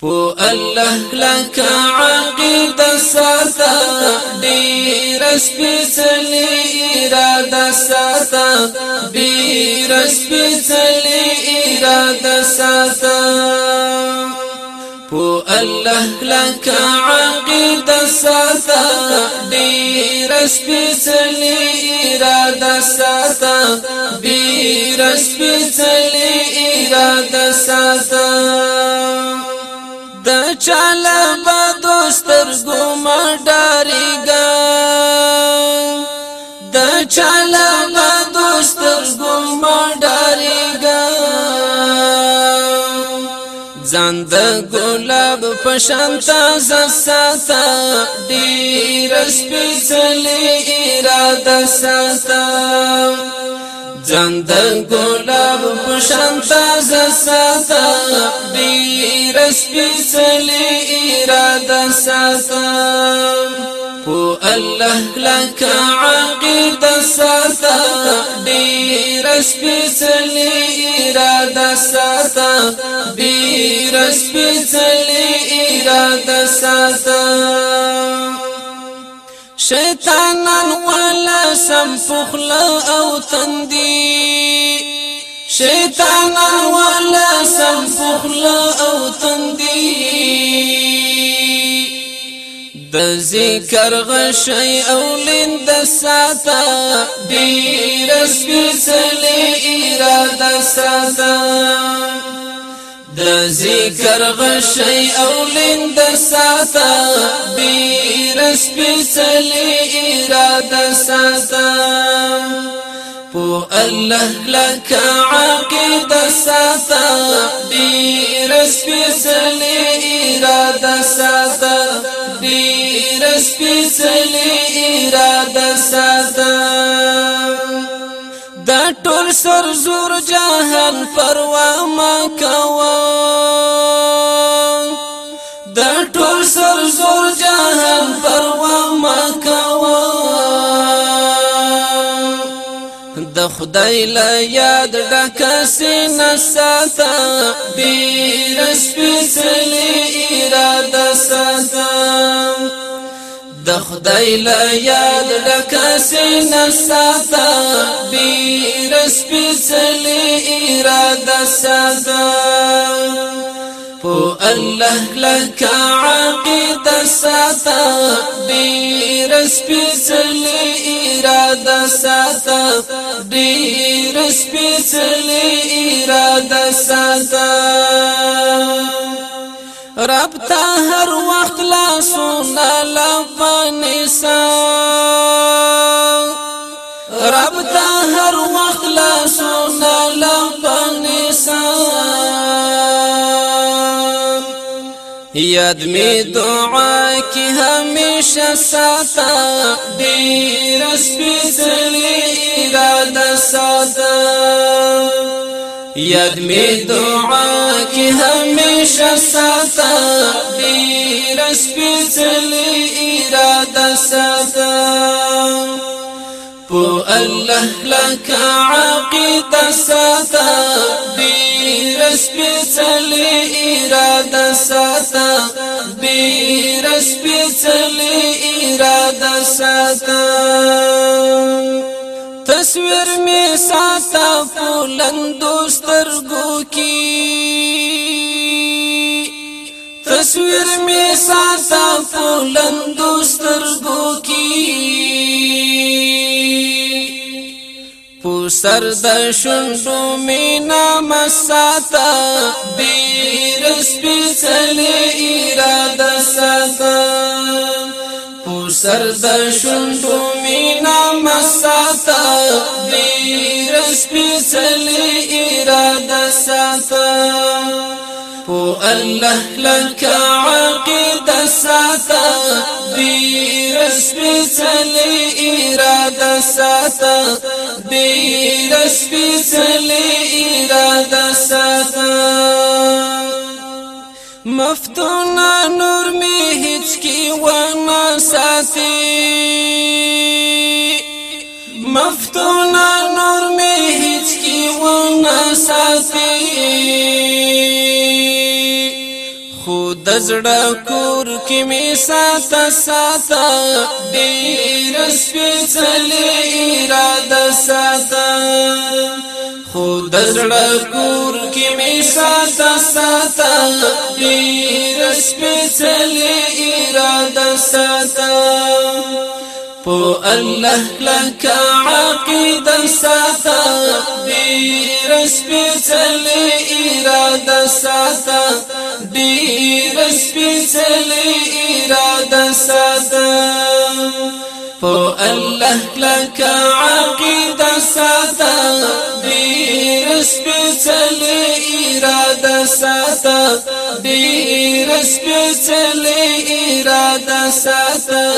پو الله لك عقيد ساتا ډیر سپېڅلې اراده ساتا ډیر سپېڅلې اراده ساتا پو الله لك عقيد ساتا ډیر سپېڅلې اراده ساتا ډیر سپېڅلې اراده ساتا چاله با دوستر ګوما ډاریګا د چاله با دوستر ګوما ډاریګا ځان د ګلاب پشان تازه ساته ډیر سپېڅلې اراده ساته ځان د ګلاب پشان تازه ساته ډیر سپېڅلې اراده ساته پو الله لك عقيدة ساته ډیر سپېڅلې اراده ساته ډیر سپېڅلې اراده ساته شیطانان ولا سم فخل أو تندي شیطانان ولا سم فخل أو تندي د ذکر غشي أو لند ساته ډیر سپېڅلې اراده ساته د ذکر غشي او لند ساته ډیر سپېڅلې اراده ساته. پو الله لك عقيدة ساته ډیر سپېڅلې اراده ساته. ډیر سپېڅلې اراده ساته. دا ټول سر زور جهان پروا ما کوا خدای له یاد ډکه سینه ساته ډېر سپېڅلې اراده ساته. د خدای له یاد ډکه سینه ساته ډیر سپېڅلې اراده ساته الله لك عقيدة ساته ډیر سپېڅلې إرادة ساته ډیر سپېڅلې إرادة ساته رب ته هر وخت لا سونا لپنسا رب ته یاد می دعا کی همیشه ساته ډیر سپېڅلې اراده ساته یاد می دعا کی همیشه ساته ډیر سپېڅلې اراده ساته پو الله لك عقيدة ساته ډیر سپېڅلې اراده ساته. ډیر سپېڅلې اراده ساته. تصویر می ساتا پولندو سترګو کی تصویر می ساتا پولندو سترګو سر د شوندو می نام ساتا ډیر سپېڅلې اراده ساتا سر د شوندو مینا مساتا ډیر سپېڅلې اراده ساتا پو الله لك عقيدة ساتا ډیر سپېڅلې اراده ساتا ډیر سپېڅلې اراده ساتا. مفتونا نور می هیڅ کی ونه ساتي مفتونا نور می هیڅ کی ونه ساتي خود زړه کور کې می ساته ساته. ډیر سپېڅلې اراده ساته. خود زړه کور کې می ساته ساته. ډیر سپېڅلې اراده ساته په الله لك عقيدة ساته ډیر سپېڅلې اراده ساته ډیر سپېڅلې اراده ساته په الله لك عقيدة ساته ډیر سپېڅلې اراده ساته ډیر سپېڅلې اراده ساته